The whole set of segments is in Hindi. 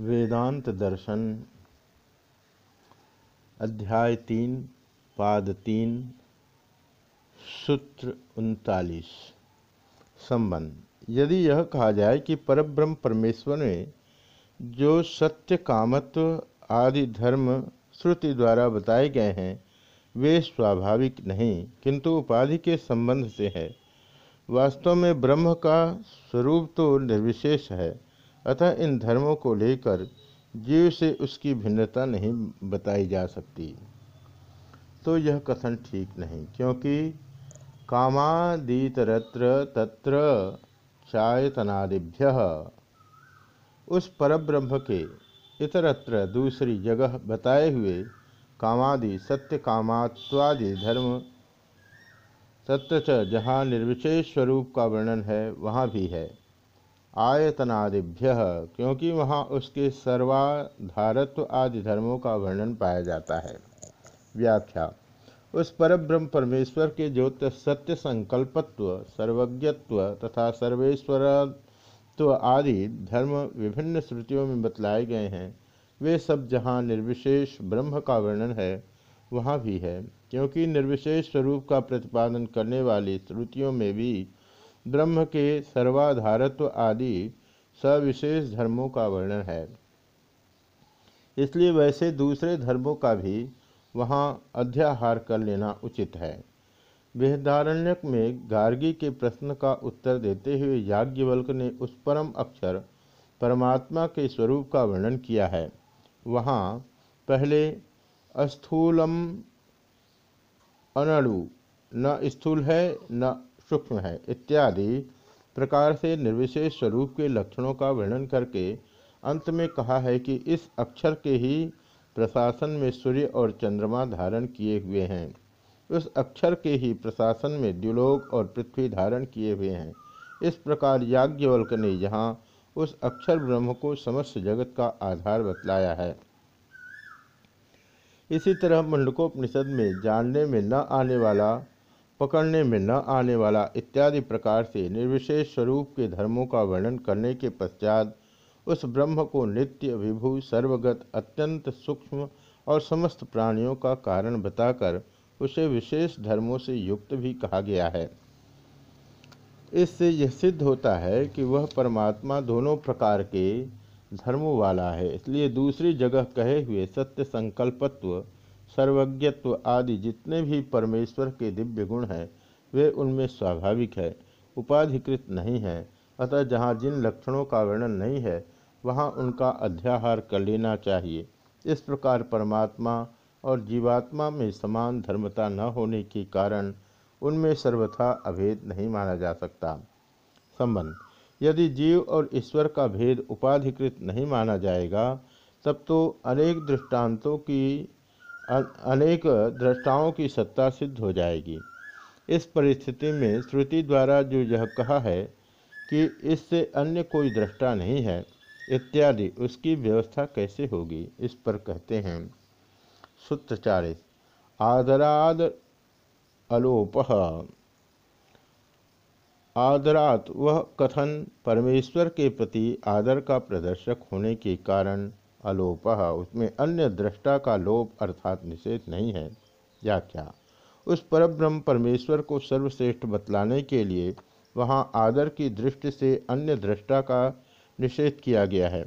वेदांत दर्शन, अध्याय तीन, पाद तीन, सूत्र उनतालीस। संबंध। यदि यह कहा जाए कि परब्रह्म परमेश्वर में जो सत्य कामत्व आदि धर्म श्रुति द्वारा बताए गए हैं, वे स्वाभाविक नहीं, किंतु उपाधि के संबंध से है। वास्तव में ब्रह्म का स्वरूप तो निर्विशेष है। अतः इन धर्मों को लेकर जीव से उसकी भिन्नता नहीं बताई जा सकती। तो यह कथन ठीक नहीं, क्योंकि कामादितरत्र तत्र चायतनादिभ्य। उस परब्रह्म के इतरत्र दूसरी जगह बताए हुए कामादि, सत्य कामात्वादि धर्म तत्र जहाँ निर्विशेष स्वरूप का वर्णन है, वहाँ भी है। आयतनादिभ्य, क्योंकि वहाँ उसके सर्वाधारत्व आदि धर्मों का वर्णन पाया जाता है। व्याख्या, उस परब्रह्म परमेश्वर के जो सत्य संकल्पत्व, सर्वज्ञत्व तथा सर्वेश्वरत्व आदि धर्म विभिन्न श्रुतियों में बतलाए गए हैं। वे सब जहाँ निर्विशेष ब्रह्म का वर्णन है, वहाँ भी है, क्योंकि निर्विशेष स्वरूप का प्रतिपादन करने वाली श्रुतियों में भी ब्रह्म के सर्वाधारत्व आदि सविशेष धर्मों का वर्णन है। इसलिए वैसे दूसरे धर्मों का भी वहाँ अध्याहार कर लेना उचित है। बृहदारण्यक में गार्गी के प्रश्न का उत्तर देते हुए याज्ञवल्क ने उस परम अक्षर, परमात्मा के स्वरूप का वर्णन किया है। वहाँ पहले अस्थूलम अनणु न स्थूल है, न सूक्ष्म है, इत्यादि प्रकार से निर्विशेष स्वरूप के लक्षणों का वर्णन करके अंत में कहा है कि इस अक्षर के ही प्रशासन में सूर्य और चंद्रमा धारण किए हुए हैं। उस अक्षर के ही प्रशासन में द्युलोक और पृथ्वी धारण किए हुए हैं। इस प्रकार याज्ञवल्क ने यहाँ उस अक्षर ब्रह्म को समस्त जगत का आधार बतलाया है। इसी तरह मुंडकोपनिषद में जानने में न आने वाला पकड़ने में न आने वाला इत्यादि प्रकार से निर्विशेष स्वरूप के धर्मों का वर्णन करने के पश्चात उस ब्रह्म को नित्य, विभु, सर्वगत, अत्यंत सूक्ष्म और समस्त प्राणियों का कारण बताकर उसे विशेष धर्मों से युक्त भी कहा गया है। इससे यह सिद्ध होता है कि वह परमात्मा दोनों प्रकार के धर्मों वाला है, इसलिए दूसरी जगह कहे हुए सत्य संकल्पत्व सर्वज्ञत्व आदि जितने भी परमेश्वर के दिव्य गुण हैं, वे उनमें स्वाभाविक है, उपाधिकृत नहीं है। अतः जहाँ जिन लक्षणों का वर्णन नहीं है, वहाँ उनका अध्याहार कर लेना चाहिए। इस प्रकार परमात्मा और जीवात्मा में समान धर्मता न होने के कारण उनमें सर्वथा अभेद नहीं माना जा सकता। संबंध। यदि जीव और ईश्वर का भेद उपाधिकृत नहीं माना जाएगा, तब तो अनेक दृष्टांतों की अनेक दृष्टाओं की सत्ता सिद्ध हो जाएगी। इस परिस्थिति में श्रुति द्वारा जो यह कहा है कि इससे अन्य कोई दृष्टा नहीं है, इत्यादि, उसकी व्यवस्था कैसे होगी, इस पर कहते हैं। सूत्रचारित आदराद अलोप। आदरात वह कथन परमेश्वर के प्रति आदर का प्रदर्शक होने के कारण अलोप। उसमें अन्य दृष्टा का लोप अर्थात निषेध नहीं है। या क्या उस परब्रह्म परमेश्वर को सर्वश्रेष्ठ बतलाने के लिए वहाँ आदर की दृष्टि से अन्य दृष्टा का निषेध किया गया है।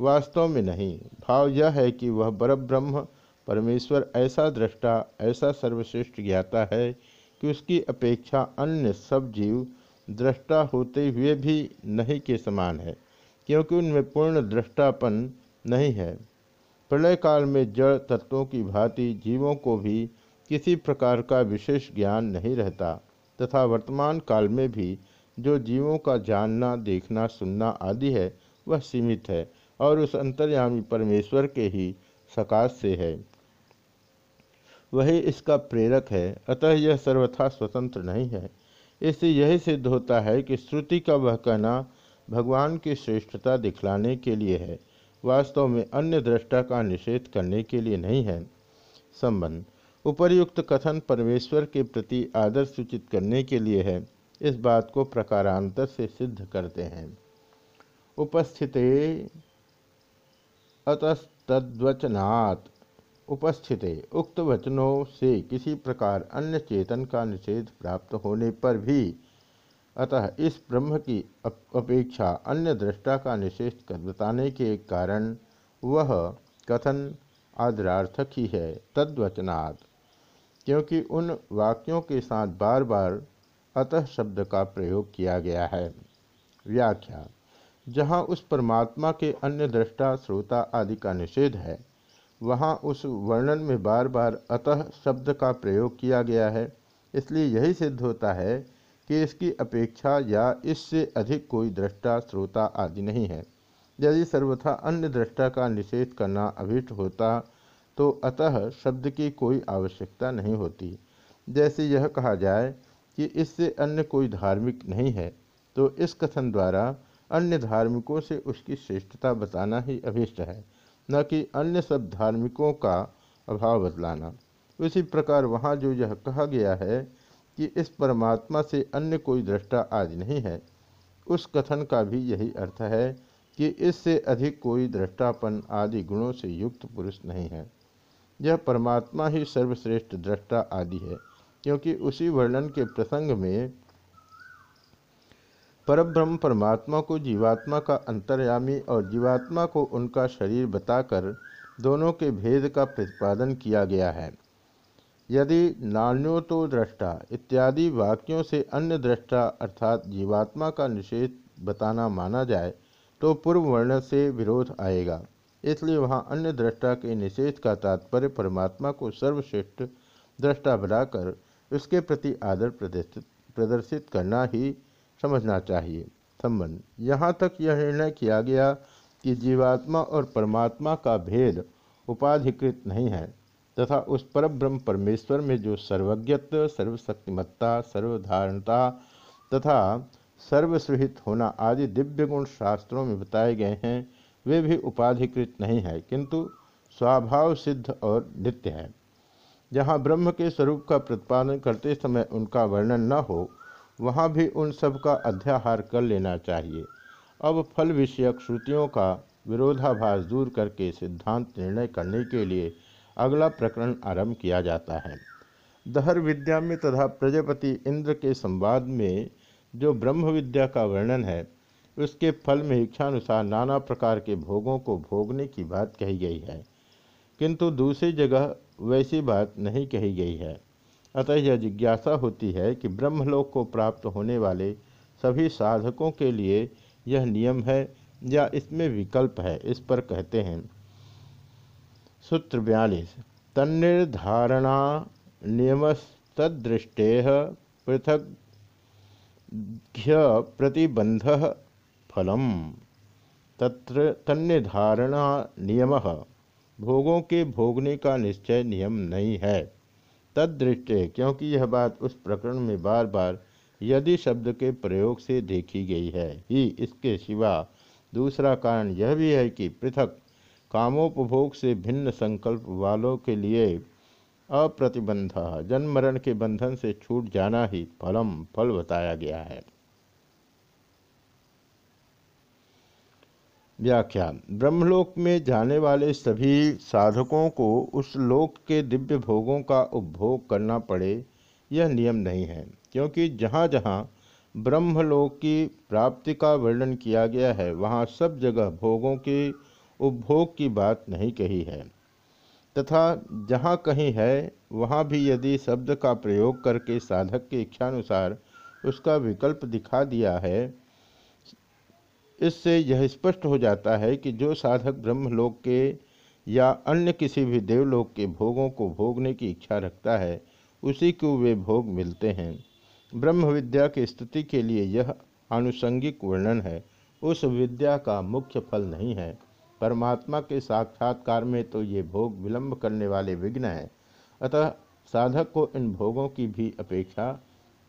वास्तव में नहीं। भाव यह है कि वह परब्रह्म परमेश्वर ऐसा दृष्टा, ऐसा सर्वश्रेष्ठ ज्ञाता है कि उसकी अपेक्षा अन्य सब जीव दृष्टा होते हुए भी नहीं के समान है, क्योंकि उनमें पूर्ण दृष्टापन नहीं है। प्रलय काल में जड़ तत्वों की भांति जीवों को भी किसी प्रकार का विशेष ज्ञान नहीं रहता, तथा वर्तमान काल में भी जो जीवों का जानना, देखना, सुनना आदि है, वह सीमित है और उस अंतर्यामी परमेश्वर के ही सकाश से है। वही इसका प्रेरक है, अतः यह सर्वथा स्वतंत्र नहीं है। इससे यही सिद्ध होता है कि श्रुति का वह कहना भगवान की श्रेष्ठता दिखलाने के लिए है। वास्तव में अन्य दृष्टा का निषेध करने के लिए नहीं है। संबंध, उपर्युक्त कथन परमेश्वर के प्रति आदर सूचित करने के लिए है। इस बात को प्रकारांतर से सिद्ध करते हैं। उपस्थित अतस्तवचनात् उपस्थित, उक्त वचनों से किसी प्रकार अन्य चेतन का निषेध प्राप्त होने पर भी अतः इस ब्रह्म की अपेक्षा अन्य दृष्टा का निषेध बताने के कारण वह कथन आदरार्थक ही है, तद्वचनात्। क्योंकि उन वाक्यों के साथ बार बार अतः शब्द का प्रयोग किया गया है। व्याख्या, जहाँ उस परमात्मा के अन्य दृष्टा, श्रोता आदि का निषेध है, वहाँ उस वर्णन में बार बार अतः शब्द का प्रयोग किया गया है। इसलिए यही सिद्ध होता है कि इसकी अपेक्षा या इससे अधिक कोई दृष्टा, श्रोता आदि नहीं है। यदि सर्वथा अन्य दृष्टा का निषेध करना अभिष्ट होता तो अतः शब्द की कोई आवश्यकता नहीं होती। जैसे यह कहा जाए कि इससे अन्य कोई धार्मिक नहीं है तो इस कथन द्वारा अन्य धार्मिकों से उसकी श्रेष्ठता बताना ही अभिष्ट है, न कि अन्य सब धार्मिकों का अभाव बतलाना। उसी प्रकार वहाँ जो यह कहा गया है कि इस परमात्मा से अन्य कोई दृष्टा आदि नहीं है। उस कथन का भी यही अर्थ है कि इससे अधिक कोई दृष्टापन आदि गुणों से युक्त पुरुष नहीं है। यह परमात्मा ही सर्वश्रेष्ठ दृष्टा आदि है, क्योंकि उसी वर्णन के प्रसंग में परब्रह्म परमात्मा को जीवात्मा का अंतर्यामी और जीवात्मा को उनका शरीर बताकर दोनों के भेद का प्रतिपादन किया गया है। यदि नान्यो तो दृष्टा, इत्यादि वाक्यों से अन्य दृष्टा अर्थात जीवात्मा का निषेध बताना माना जाए तो पूर्व वर्ण से विरोध आएगा। इसलिए वहाँ अन्य दृष्टा के निषेध का तात्पर्य परमात्मा को सर्वश्रेष्ठ दृष्टा बनाकर उसके प्रति आदर प्रदर्शित प्रदर्शित करना ही समझना चाहिए। संबंध। यहाँ तक यह निर्णय किया गया कि जीवात्मा और परमात्मा का भेद उपाधिकृत नहीं है। तथा उस पर ब्रह्म परमेश्वर में जो सर्वज्ञत्व, सर्वशक्तिमत्ता, सर्वधारणता तथा सर्वसुहित होना आदि दिव्य गुण शास्त्रों में बताए गए हैं, वे भी उपाधिकृत नहीं है, किंतु स्वभाव सिद्ध और नित्य है। जहाँ ब्रह्म के स्वरूप का प्रतिपादन करते समय उनका वर्णन न हो, वहाँ भी उन सब का अध्याहार कर लेना चाहिए। अब फल विषयक श्रुतियों का विरोधाभास दूर करके सिद्धांत निर्णय करने के लिए अगला प्रकरण आरंभ किया जाता है। दहर विद्या में तथा प्रजापति इंद्र के संवाद में जो ब्रह्म विद्या का वर्णन है, उसके फल में इच्छानुसार नाना प्रकार के भोगों को भोगने की बात कही गई है। किंतु दूसरी जगह वैसी बात नहीं कही गई है। अतः यह जिज्ञासा होती है कि ब्रह्मलोक को प्राप्त होने वाले सभी साधकों के लिए यह नियम है या इसमें विकल्प है, इस पर कहते हैं। सूत्र बयालीस, तन्निर्धारणा नियमस्तदृष्टे पृथक प्रतिबंध फलम। तत्र नियम, भोगों के भोगने का निश्चय नियम नहीं है। तदृष्टि क्योंकि यह बात उस प्रकरण में बार बार यदि शब्द के प्रयोग से देखी गई है। ही इसके सिवा दूसरा कारण यह भी है कि पृथक कामोपभोग से भिन्न संकल्प वालों के लिए अप्रतिबंध जन्म मरण के बंधन से छूट जाना ही फलम, फल बताया गया है। व्याख्या ब्रह्मलोक में जाने वाले सभी साधकों को उस लोक के दिव्य भोगों का उपभोग करना पड़े, यह नियम नहीं है, क्योंकि जहाँ जहाँ ब्रह्मलोक की प्राप्ति का वर्णन किया गया है, वहाँ सब जगह भोगों के उपभोग की बात नहीं कही है। तथा जहाँ कहीं है, वहाँ भी यदि शब्द का प्रयोग करके साधक के इच्छानुसार उसका विकल्प दिखा दिया है, इससे यह स्पष्ट हो जाता है कि जो साधक ब्रह्मलोक के या अन्य किसी भी देवलोक के भोगों को भोगने की इच्छा रखता है, उसी को वे भोग मिलते हैं। ब्रह्म विद्या की स्थिति के लिए यह आनुषंगिक वर्णन है। उस विद्या का मुख्य फल नहीं है। परमात्मा के साक्षात्कार में तो ये भोग विलंब करने वाले विघ्न हैं। अतः साधक को इन भोगों की भी अपेक्षा,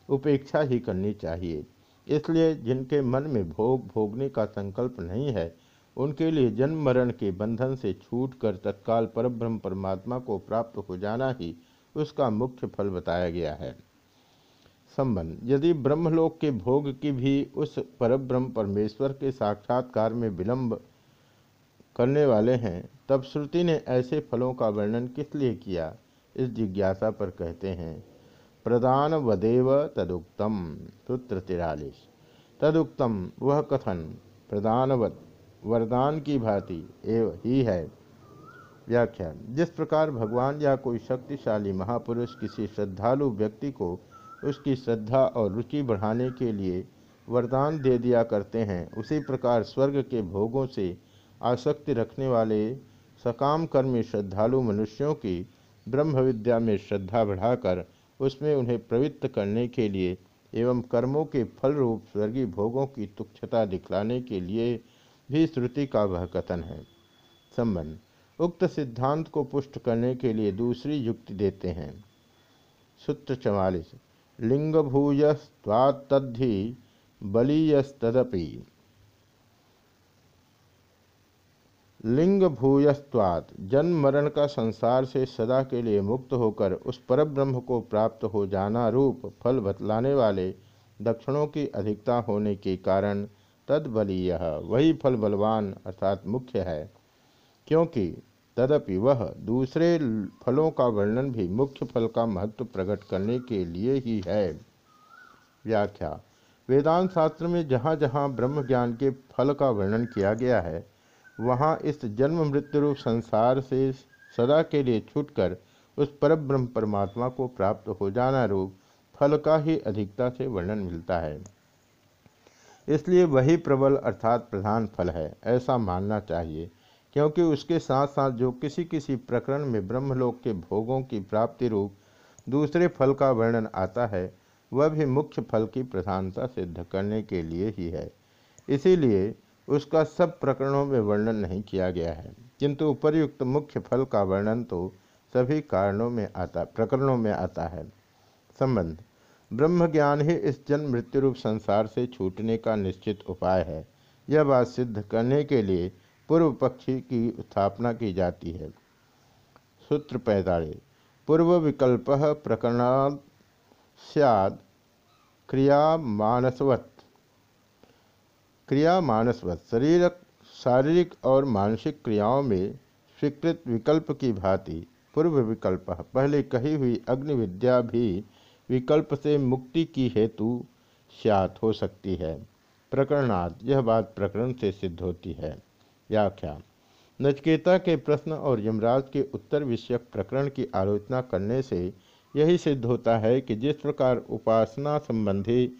उपेक्षा ही करनी चाहिए। इसलिए जिनके मन में भोग भोगने का संकल्प नहीं है, उनके लिए जन्म मरण के बंधन से छूट कर तत्काल परब्रह्म परमात्मा को प्राप्त हो जाना ही उसका मुख्य फल बताया गया है। संबंध, यदि ब्रह्मलोक के भोग की भी उस परब्रह्म परमेश्वर के साक्षात्कार में विलंब करने वाले हैं, तब श्रुति ने ऐसे फलों का वर्णन किस लिए किया? इस जिज्ञासा पर कहते हैं प्रदान वदेव तदुक्तम, सूत्र तिरालीस। तदुक्तम, वह कथन प्रदानवत वरदान की भांति एव ही है। व्याख्या, जिस प्रकार भगवान या कोई शक्तिशाली महापुरुष किसी श्रद्धालु व्यक्ति को उसकी श्रद्धा और रुचि बढ़ाने के लिए वरदान दे दिया करते हैं, उसी प्रकार स्वर्ग के भोगों से आसक्ति रखने वाले सकाम कर्मी श्रद्धालु मनुष्यों की ब्रह्म विद्या में श्रद्धा बढ़ाकर उसमें उन्हें प्रवृत्त करने के लिए एवं कर्मों के फल रूप स्वर्गीय भोगों की तुक्षता दिखलाने के लिए भी श्रुति का वह कथन है। संबंध उक्त सिद्धांत को पुष्ट करने के लिए दूसरी युक्ति देते हैं। सूत्र चवालीस लिंग भूयस्वात्तद्धि बलीयस्तदपि। लिंग भूयस्वात जन्म मरण का संसार से सदा के लिए मुक्त होकर उस परब्रह्म को प्राप्त हो जाना रूप फल बतलाने वाले दक्षिणों की अधिकता होने के कारण तद बलीय वही फल बलवान अर्थात मुख्य है, क्योंकि तदपि वह दूसरे फलों का वर्णन भी मुख्य फल का महत्व प्रकट करने के लिए ही है। व्याख्या। वेदांत शास्त्र में जहाँ जहाँ ब्रह्म ज्ञान के फल का वर्णन किया गया है वहाँ इस जन्म मृत्यु रूप संसार से सदा के लिए छूटकर उस पर ब्रह्म परमात्मा को प्राप्त हो जाना रूप फल का ही अधिकता से वर्णन मिलता है। इसलिए वही प्रबल अर्थात प्रधान फल है, ऐसा मानना चाहिए, क्योंकि उसके साथ साथ जो किसी किसी प्रकरण में ब्रह्मलोक के भोगों की प्राप्ति रूप दूसरे फल का वर्णन आता है, वह भी मुख्य फल की प्रधानता सिद्ध करने के लिए ही है। इसीलिए उसका सब प्रकरणों में वर्णन नहीं किया गया है। किंतु उपर्युक्त मुख्य फल का वर्णन तो सभी कारणों में आता, प्रकरणों में आता है। संबंध। ब्रह्म ज्ञान ही इस जन्म मृत्यु रूप संसार से छूटने का निश्चित उपाय है। यह बात सिद्ध करने के लिए पूर्व पक्षी की स्थापना की जाती है। सूत्र पैतालीस। पूर्व विकल्प प्रकरण सैद क्रिया मानसवत क्रिया मानसवत। शरीर, शारीरिक और मानसिक क्रियाओं में स्वीकृत विकल्प की भांति पूर्व विकल्प। पहले कही हुई अग्नि विद्या भी विकल्प से मुक्ति की हेतु स्यात हो सकती है। प्रकरणात् यह बात प्रकरण से सिद्ध होती है। व्याख्या। नचकेता के प्रश्न और यमराज के उत्तर विषयक प्रकरण की आलोचना करने से यही सिद्ध होता है कि जिस प्रकार उपासना संबंधी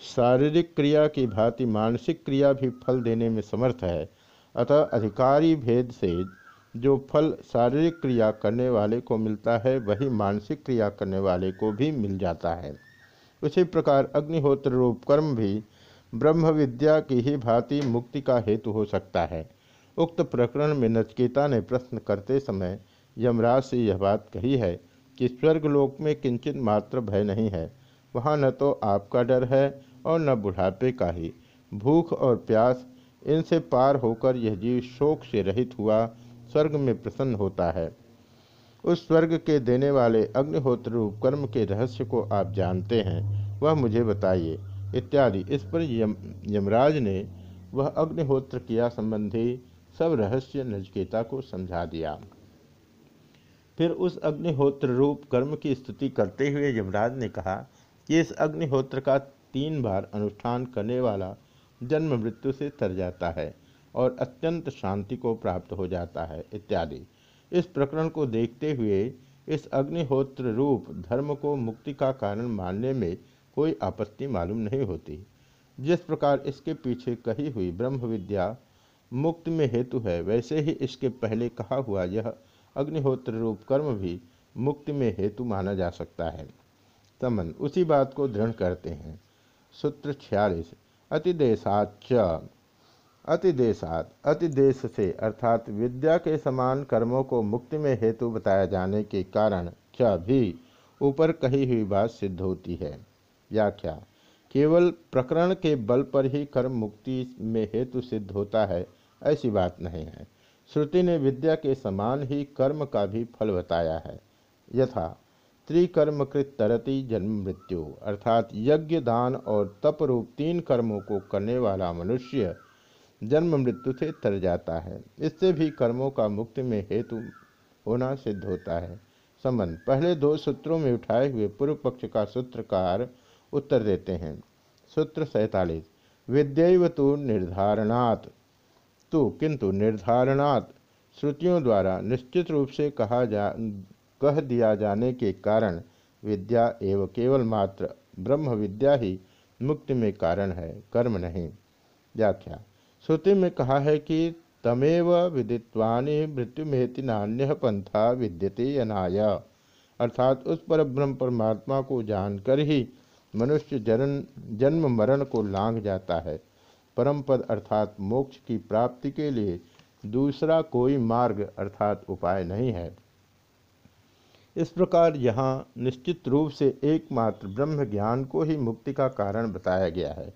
शारीरिक क्रिया की भांति मानसिक क्रिया भी फल देने में समर्थ है। अतः अधिकारी भेद से जो फल शारीरिक क्रिया करने वाले को मिलता है, वही मानसिक क्रिया करने वाले को भी मिल जाता है। उसी प्रकार अग्निहोत्र रूप कर्म भी ब्रह्म विद्या की ही भांति मुक्ति का हेतु हो सकता है। उक्त प्रकरण में नचकेता ने प्रश्न करते समय यमराज से यह बात कही है कि स्वर्गलोक में किंचित मात्र भय नहीं है। वहाँ न तो आपका डर है और न बुढ़ापे का ही। भूख और प्यास, इनसे पार होकर यह जीव शोक से रहित हुआ, स्वर्ग में प्रसन्न होता है। उस स्वर्ग के देने वाले अग्निहोत्र रूप कर्म के रहस्य को आप जानते हैं, वह मुझे बताइए। इत्यादि। इस पर यम, यमराज ने वह अग्निहोत्र किया संबंधी सब रहस्य नजकेता को समझा दिया। फिर उस अग्निहोत्र रूप कर्म की स्तुति करते हुए यमराज ने कहा कि इस अग्निहोत्र का तीन बार अनुष्ठान करने वाला जन्म मृत्यु से तर जाता है और अत्यंत शांति को प्राप्त हो जाता है, इत्यादि। इस प्रकरण को देखते हुए इस अग्निहोत्र रूप धर्म को मुक्ति का कारण मानने में कोई आपत्ति मालूम नहीं होती। जिस प्रकार इसके पीछे कही हुई ब्रह्म विद्या मुक्त में हेतु है, वैसे ही इसके पहले कहा हुआ यह अग्निहोत्र रूप कर्म भी मुक्ति में हेतु माना जा सकता है। संबंध उसी बात को दृढ़ करते हैं। सूत्र छियालीस। अतिदेशाच अतिदेशात। अतिदेश से अर्थात विद्या के समान कर्मों को मुक्ति में हेतु बताया जाने के कारण च भी ऊपर कही हुई बात सिद्ध होती है। व्याख्या। केवल प्रकरण के बल पर ही कर्म मुक्ति में हेतु सिद्ध होता है, ऐसी बात नहीं है। श्रुति ने विद्या के समान ही कर्म का भी फल बताया है। यथा त्रिकर्मकृत तरती जन्म मृत्यु, अर्थात यज्ञ, दान और तप रूप तीन कर्मों को करने वाला मनुष्य जन्म मृत्यु से तर जाता है। इससे भी कर्मों का मुक्ति में हेतु होना सिद्ध होता है। संबंध पहले दो सूत्रों में उठाए हुए पूर्व पक्ष का सूत्रकार उत्तर देते हैं। सूत्र सैतालीस विद्यव तो निर्धारणात्। तो किंतु निर्धारणात्, श्रुतियों द्वारा निश्चित रूप से कहा जा कह दिया जाने के कारण विद्या एवं केवल मात्र ब्रह्म विद्या ही मुक्ति में कारण है, कर्म नहीं। व्याख्या। श्रुति में कहा है कि तमेव विदित्वानि मृत्युमेति नान्य पंथा विद्यते यनाय। अर्थात उस पर ब्रह्म परमात्मा को जानकर ही मनुष्य जन जन्म मरण को लांघ जाता है। परम पद अर्थात मोक्ष की प्राप्ति के लिए दूसरा कोई मार्ग अर्थात उपाय नहीं है। इस प्रकार यहाँ निश्चित रूप से एकमात्र ब्रह्म ज्ञान को ही मुक्ति का कारण बताया गया है।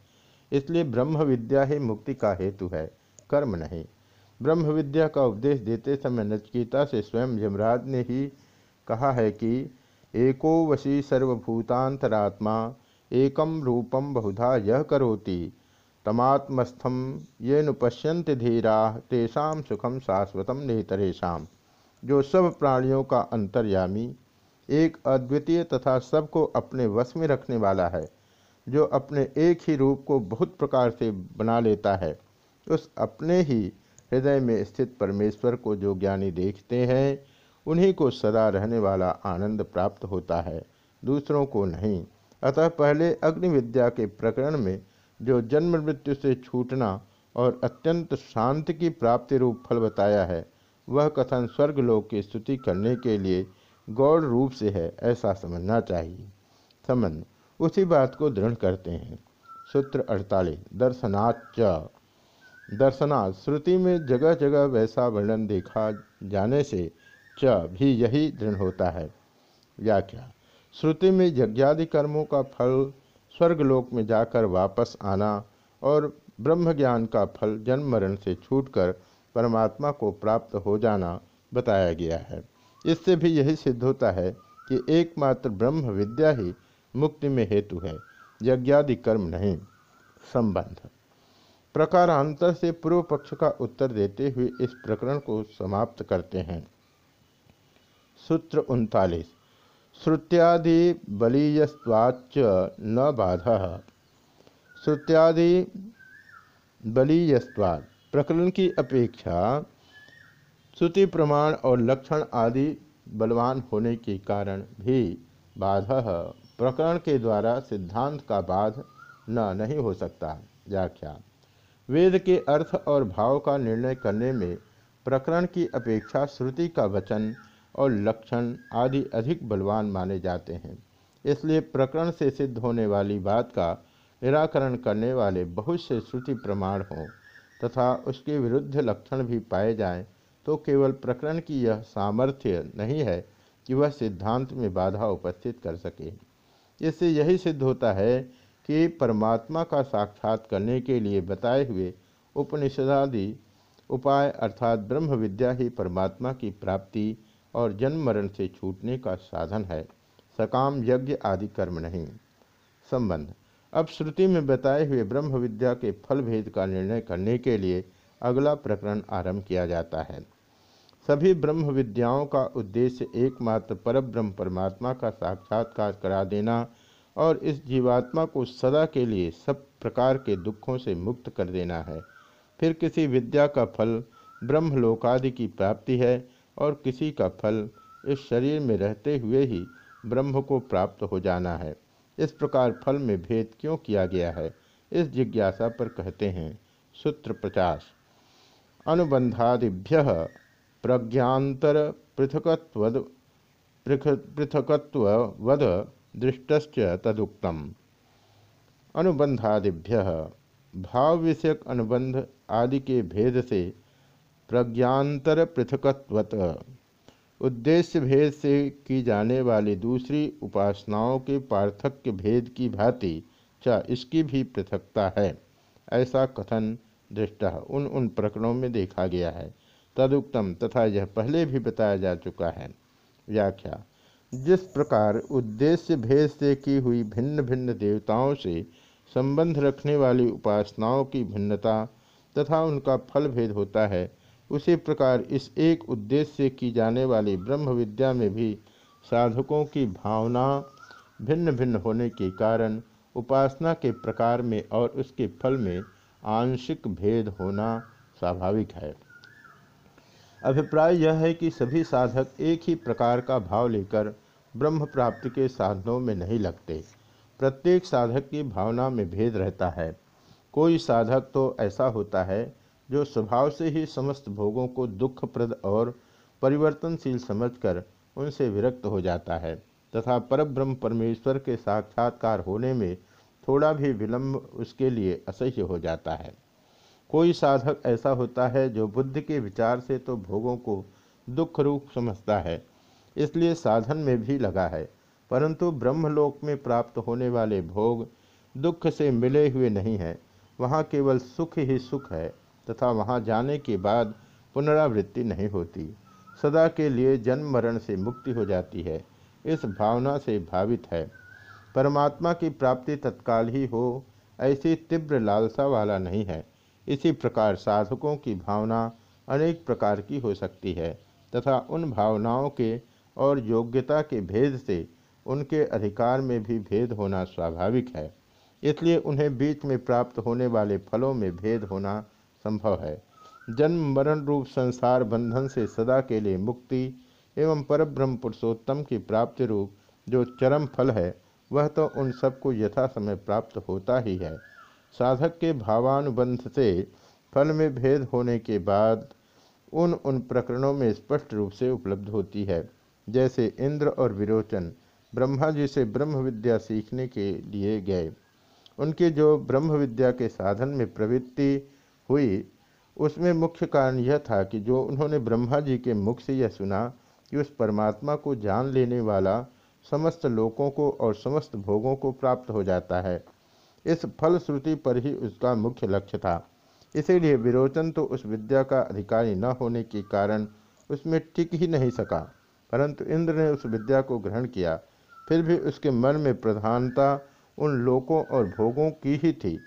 इसलिए ब्रह्म विद्या ही मुक्ति का हेतु है, कर्म नहीं। ब्रह्म विद्या का उपदेश देते समय नचकीता से स्वयं यमराज ने ही कहा है कि, एको वशी सर्वभूतांतरात्मा एकम रूपम बहुधा यह करोति। तमात्मस्थम ये नुपश्यंत धीरा, तेषा सुखम शाश्वतम नेतरेशम जो सब प्राणियों का अंतर्यामी, एक अद्वितीय तथा सबको अपने वश में रखने वाला है, जो अपने एक ही रूप को बहुत प्रकार से बना लेता है, उस अपने ही हृदय में स्थित परमेश्वर को जो ज्ञानी देखते हैं, उन्हीं को सदा रहने वाला आनंद प्राप्त होता है, दूसरों को नहीं। अतः पहले अग्नि विद्या के प्रकरण में जो जन्म मृत्यु से छूटना और अत्यंत शांति की प्राप्ति रूप फल बताया है वह कथन स्वर्गलोक की स्तुति करने के लिए गौड़ रूप से है, ऐसा समझना चाहिए। संबंध उसी बात को दृढ़ करते हैं। सूत्र अड़तालीस दर्शनाच दर्शनाथ श्रुति में जगह जगह वैसा वर्णन देखा जाने से च भी यही दृढ़ होता है। व्याख्या, श्रुति में यज्ञादि कर्मों का फल स्वर्गलोक में जाकर वापस आना और ब्रह्म ज्ञान का फल जन्म मरण से छूटकर परमात्मा को प्राप्त हो जाना बताया गया है। इससे भी यही सिद्ध होता है कि एकमात्र ब्रह्म विद्या ही मुक्ति में हेतु है, यज्ञादि कर्म नहीं, संबंध। प्रकारांतर से पूर्व पक्ष का उत्तर देते हुए इस प्रकरण को समाप्त करते हैं। सूत्र उनतालीस। श्रुत्यादि बलीयस्वाच न बाधा। श्रुत्यादि बलीयस्वाद प्रकरण की अपेक्षा, श्रुति प्रमाण और लक्षण आदि बलवान होने के कारण भी बाध प्रकरण के द्वारा सिद्धांत का बाध न, नहीं हो सकता। व्याख्या। वेद के अर्थ और भाव का निर्णय करने में प्रकरण की अपेक्षा श्रुति का वचन और लक्षण आदि अधिक बलवान माने जाते हैं। इसलिए प्रकरण से सिद्ध होने वाली बात का निराकरण करने वाले बहुत से श्रुति प्रमाण हों। तथा उसके विरुद्ध लक्षण भी पाए जाएँ तो केवल प्रकरण की यह सामर्थ्य नहीं है कि वह सिद्धांत में बाधा उपस्थित कर सके। इससे यही सिद्ध होता है कि परमात्मा का साक्षात करने के लिए बताए हुए उपनिषदादि उपाय अर्थात ब्रह्म विद्या ही परमात्मा की प्राप्ति और जन्म मरण से छूटने का साधन है। सकाम यज्ञ आदि कर्म नहीं। संबंध। अब श्रुति में बताए हुए ब्रह्म विद्या के फल भेद का निर्णय करने के लिए अगला प्रकरण आरंभ किया जाता है। सभी ब्रह्म विद्याओं का उद्देश्य एकमात्र परब्रह्म परमात्मा का साक्षात्कार करा देना और इस जीवात्मा को सदा के लिए सब प्रकार के दुखों से मुक्त कर देना है। फिर किसी विद्या का फल ब्रह्मलोकादि की प्राप्ति है और किसी का फल इस शरीर में रहते हुए ही ब्रह्म को प्राप्त हो जाना है। इस प्रकार फल में भेद क्यों किया गया है? इस जिज्ञासा पर कहते हैं, सूत्र पचास। अनुबंधादिभ्य प्रज्ञातर पृथकत्व पृथकत्ववद दृष्ट तदुक्तम। अनुबंधादिभ्य भाव विषयक अनुबंध आदि के भेद से प्रज्ञातर पृथकत्वत उद्देश्य भेद से की जाने वाली दूसरी उपासनाओं के पार्थक्य भेद की भांति च इसकी भी पृथकता है। ऐसा कथन दृष्ट उन उन प्रकरणों में देखा गया है। तदुक्तम तथा यह पहले भी बताया जा चुका है। व्याख्या। जिस प्रकार उद्देश्य भेद से की हुई भिन्न भिन्न देवताओं से संबंध रखने वाली उपासनाओं की भिन्नता तथा उनका फल भेद होता है उसी प्रकार इस एक उद्देश्य से की जाने वाली ब्रह्म विद्या में भी साधकों की भावना भिन्न भिन्न होने के कारण उपासना के प्रकार में और उसके फल में आंशिक भेद होना स्वाभाविक है। अभिप्राय यह है कि सभी साधक एक ही प्रकार का भाव लेकर ब्रह्म प्राप्ति के साधनों में नहीं लगते। प्रत्येक साधक की भावना में भेद रहता है। कोई साधक तो ऐसा होता है जो स्वभाव से ही समस्त भोगों को दुखप्रद और परिवर्तनशील समझकर उनसे विरक्त हो जाता है, तथा परब्रह्म परमेश्वर के साक्षात्कार होने में थोड़ा भी विलंब उसके लिए असह्य हो जाता है। कोई साधक ऐसा होता है जो बुद्धि के विचार से तो भोगों को दुख रूप समझता है, इसलिए साधन में भी लगा है, परंतु ब्रह्मलोक में प्राप्त होने वाले भोग दुख से मिले हुए नहीं हैं, वहाँ केवल सुख ही सुख है। तथा वहाँ जाने के बाद पुनरावृत्ति नहीं होती। सदा के लिए जन्म मरण से मुक्ति हो जाती है, इस भावना से भावित है। परमात्मा की प्राप्ति तत्काल ही हो, ऐसी तीव्र लालसा वाला नहीं है। इसी प्रकार साधकों की भावना अनेक प्रकार की हो सकती है, तथा उन भावनाओं के और योग्यता के भेद से उनके अधिकार में भी भेद होना स्वाभाविक है। इसलिए उन्हें बीच में प्राप्त होने वाले फलों में भेद होना संभव है। जन्म, मरण रूप, संसार बंधन से सदा के लिए मुक्ति एवं परब्रह्म पुरुषोत्तम की प्राप्ति रूप जो चरम फल है, वह तो उन सबको यथा समय प्राप्त होता ही है। साधक के भावानुबंध से फल में भेद होने के बाद उन उन प्रकरणों में स्पष्ट रूप से उपलब्ध होती है। जैसे इंद्र और विरोचन ब्रह्मा जी से ब्रह्म विद्या सीखने के लिए गए। उनके जो ब्रह्म विद्या के साधन में प्रवृत्ति हुई, उसमें मुख्य कारण यह था कि जो उन्होंने ब्रह्मा जी के मुख से यह सुना कि उस परमात्मा को जान लेने वाला समस्त लोकों को और समस्त भोगों को प्राप्त हो जाता है। इस फलश्रुति पर ही उसका मुख्य लक्ष्य था। इसीलिए विरोचन तो उस विद्या का अधिकारी न होने के कारण उसमें टिक ही नहीं सका, परंतु इंद्र ने उस विद्या को ग्रहण किया। फिर भी उसके मन में प्रधानता उन लोकों और भोगों की ही थी।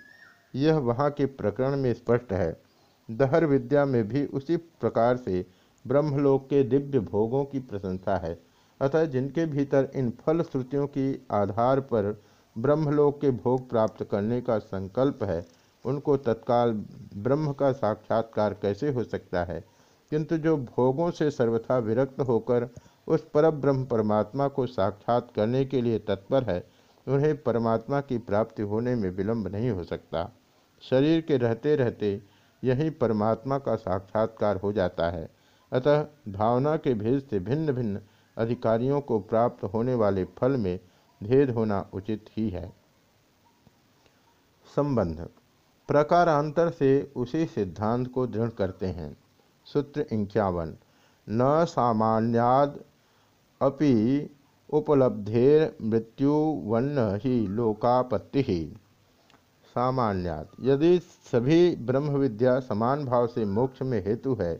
यह वहाँ के प्रकरण में स्पष्ट है। दहर विद्या में भी उसी प्रकार से ब्रह्मलोक के दिव्य भोगों की प्रशंसा है। अतः जिनके भीतर इन फल श्रुतियों की आधार पर ब्रह्मलोक के भोग प्राप्त करने का संकल्प है, उनको तत्काल ब्रह्म का साक्षात्कार कैसे हो सकता है? किंतु जो भोगों से सर्वथा विरक्त होकर उस पर ब्रह्म परमात्मा को साक्षात करने के लिए तत्पर है, उन्हें परमात्मा की प्राप्ति होने में विलंब नहीं हो सकता। शरीर के रहते रहते यही परमात्मा का साक्षात्कार हो जाता है। अतः भावना के भेद से भिन्न भिन्न अधिकारियों को प्राप्त होने वाले फल में भेद होना उचित ही है। संबंध। प्रकारांतर से उसी सिद्धांत को दृढ़ करते हैं। सूत्र इक्यावन। न सामान्याद अपि उपलब्धेर मृत्युवन्न ही लोकापत्ति। ही सामान्यात। यदि सभी ब्रह्म विद्या समान भाव से मोक्ष में हेतु है,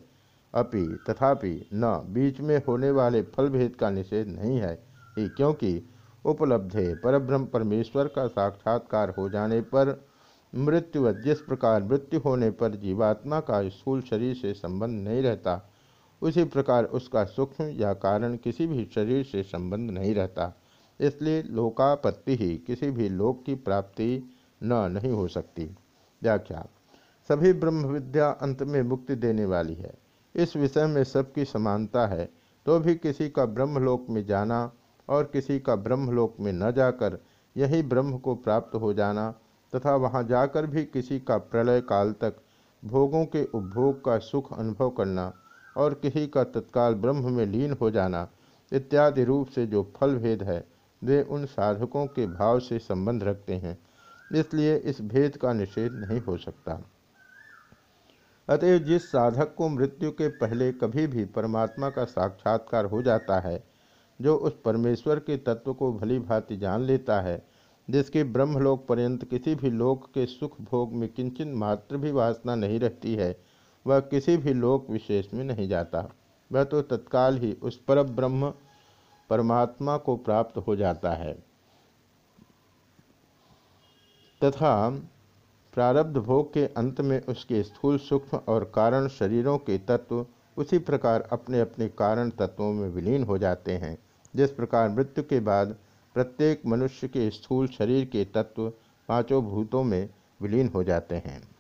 अपि तथापि न, बीच में होने वाले फल भेद का निषेध नहीं है, ही क्योंकि उपलब्धे परब्रह्म परमेश्वर का साक्षात्कार हो जाने पर मृत्यु जिस प्रकार मृत्यु होने पर जीवात्मा का स्थूल शरीर से संबंध नहीं रहता, उसी प्रकार उसका सूक्ष्म या कारण किसी भी शरीर से संबंध नहीं रहता। इसलिए लोकापत्ति ही किसी भी लोक की प्राप्ति न, नहीं हो सकती। व्याख्या, सभी ब्रह्म विद्या अंत में मुक्ति देने वाली है। इस विषय में सबकी समानता है तो भी किसी का ब्रह्मलोक में जाना और किसी का ब्रह्मलोक में न जाकर यही ब्रह्म को प्राप्त हो जाना तथा वहाँ जाकर भी किसी का प्रलय काल तक भोगों के उपभोग का सुख अनुभव करना और किसी का तत्काल ब्रह्म में लीन हो जाना इत्यादि रूप से जो फल भेद है, वे उन साधकों के भाव से संबंध रखते हैं। इसलिए इस भेद का निषेध नहीं हो सकता। अतएव जिस साधक को मृत्यु के पहले कभी भी परमात्मा का साक्षात्कार हो जाता है, जो उस परमेश्वर के तत्व को भली भांति जान लेता है, जिसके ब्रह्मलोक पर्यंत किसी भी लोक के सुख भोग में किंचन मात्र भी वासना नहीं रहती है, वह किसी भी लोक विशेष में नहीं जाता। वह तो तत्काल ही उस पर ब्रह्म परमात्मा को प्राप्त हो जाता है। तथा प्रारब्ध भोग के अंत में उसके स्थूल सूक्ष्म और कारण शरीरों के तत्व उसी प्रकार अपने अपने कारण तत्वों में विलीन हो जाते हैं। जिस प्रकार मृत्यु के बाद प्रत्येक मनुष्य के स्थूल शरीर के तत्व पाँचों भूतों में विलीन हो जाते हैं।